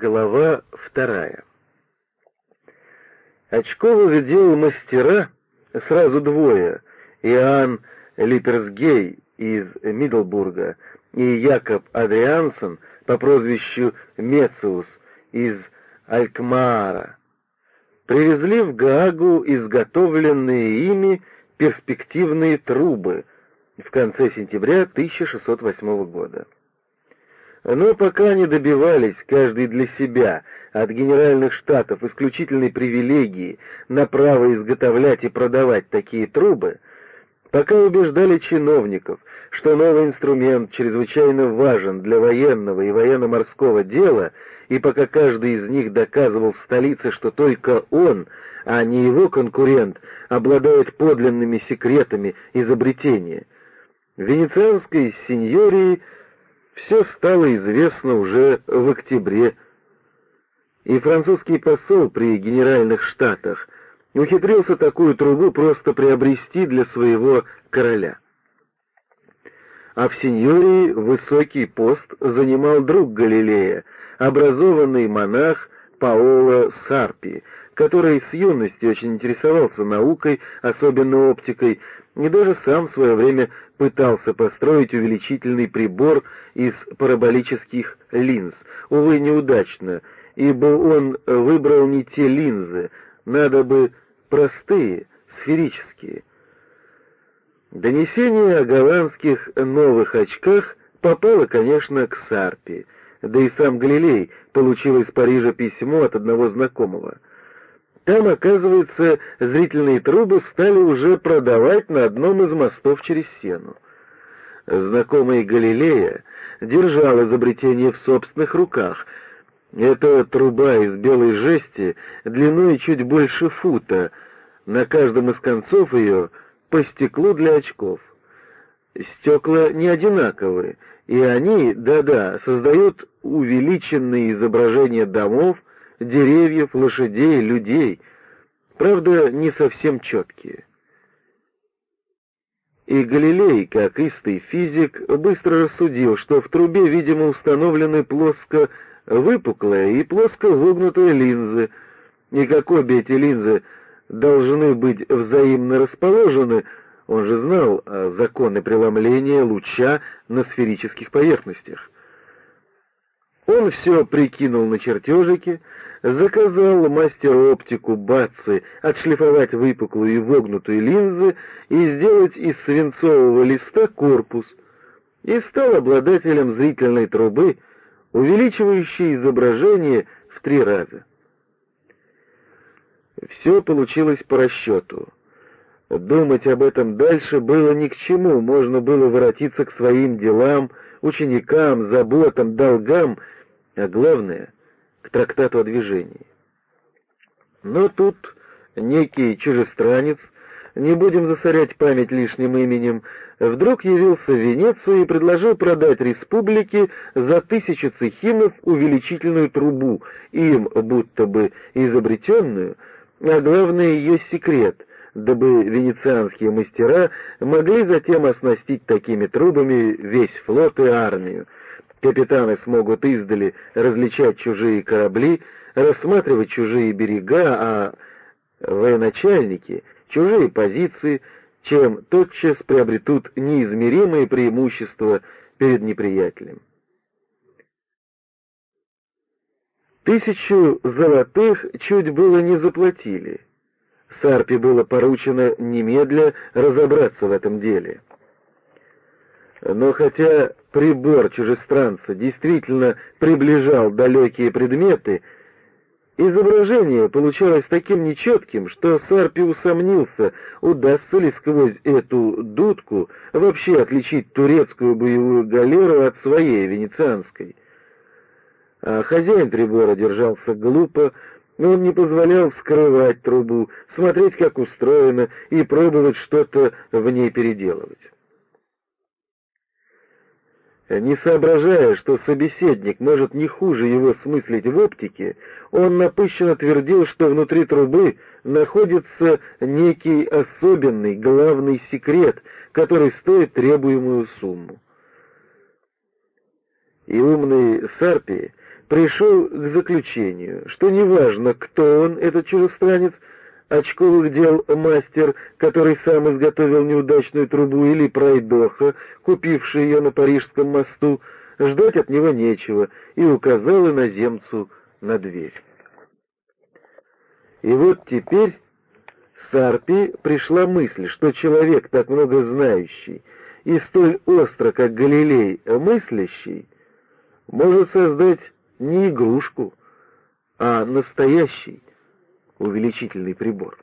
Глава вторая. Очковых дел мастера сразу двое. Иоанн Липерсгей из Мидлбурга и Якоб Адриансен по прозвищу Мециус из Алькмаара привезли в Гаагу изготовленные ими перспективные трубы в конце сентября 1608 года. Но пока они добивались, каждый для себя, от генеральных штатов исключительной привилегии на право изготовлять и продавать такие трубы, пока убеждали чиновников, что новый инструмент чрезвычайно важен для военного и военно-морского дела, и пока каждый из них доказывал в столице, что только он, а не его конкурент, обладает подлинными секретами изобретения, венецианской сеньории все стало известно уже в октябре, и французский посол при генеральных штатах ухитрился такую трубу просто приобрести для своего короля. А в сеньории высокий пост занимал друг Галилея, образованный монах Паоло Сарпи, который с юности очень интересовался наукой, особенно оптикой, и даже сам в свое время пытался построить увеличительный прибор из параболических линз. Увы, неудачно, ибо он выбрал не те линзы, надо бы простые, сферические. Донесение о голландских новых очках попало, конечно, к Сарпи, да и сам Галилей получил из Парижа письмо от одного знакомого — там, оказывается, зрительные трубы стали уже продавать на одном из мостов через Сену. Знакомый Галилея держал изобретение в собственных руках. Это труба из белой жести, длиной чуть больше фута, на каждом из концов ее по стеклу для очков. Стекла не одинаковые, и они, да-да, создают увеличенные изображения домов, деревьев, лошадей, людей, правда, не совсем четкие. И Галилей, как истый физик, быстро рассудил, что в трубе, видимо, установлены плоско выпуклая и плоско вогнутая линзы, и как обе эти линзы должны быть взаимно расположены, он же знал законы преломления луча на сферических поверхностях. Он все прикинул на чертежике, заказал мастеру оптику Баци отшлифовать выпуклую и вогнутую линзы и сделать из свинцового листа корпус, и стал обладателем зрительной трубы, увеличивающей изображение в три раза. Все получилось по расчету. Думать об этом дальше было ни к чему, можно было воротиться к своим делам, ученикам, заботам, долгам, а главное — к трактату о движении. Но тут некий чужестранец, не будем засорять память лишним именем, вдруг явился в Венецию и предложил продать республике за тысячу цехинов увеличительную трубу, им будто бы изобретенную, а главное ее секрет, дабы венецианские мастера могли затем оснастить такими трубами весь флот и армию, Капитаны смогут издали различать чужие корабли, рассматривать чужие берега, а военачальники — чужие позиции, чем тотчас приобретут неизмеримые преимущества перед неприятелем. Тысячу золотых чуть было не заплатили. Сарпе было поручено немедля разобраться в этом деле. Но хотя прибор чужестранца действительно приближал далекие предметы, изображение получалось таким нечетким, что Сарпи усомнился, удастся ли сквозь эту дудку вообще отличить турецкую боевую галеру от своей венецианской. А хозяин прибора держался глупо, он не позволял вскрывать трубу, смотреть, как устроено, и пробовать что-то в ней переделывать. Не соображая, что собеседник может не хуже его смыслить в оптике, он напыщенно твердил, что внутри трубы находится некий особенный главный секрет, который стоит требуемую сумму. И умный Сарпи пришел к заключению, что неважно, кто он, этот чужестранец, очковых дел мастер, который сам изготовил неудачную трубу, или пройдоха, купивший ее на Парижском мосту, ждать от него нечего, и указал иноземцу на дверь. И вот теперь Сарпи пришла мысль, что человек, так много знающий и столь остро, как Галилей, мыслящий, может создать не игрушку, а настоящий увеличительный прибор.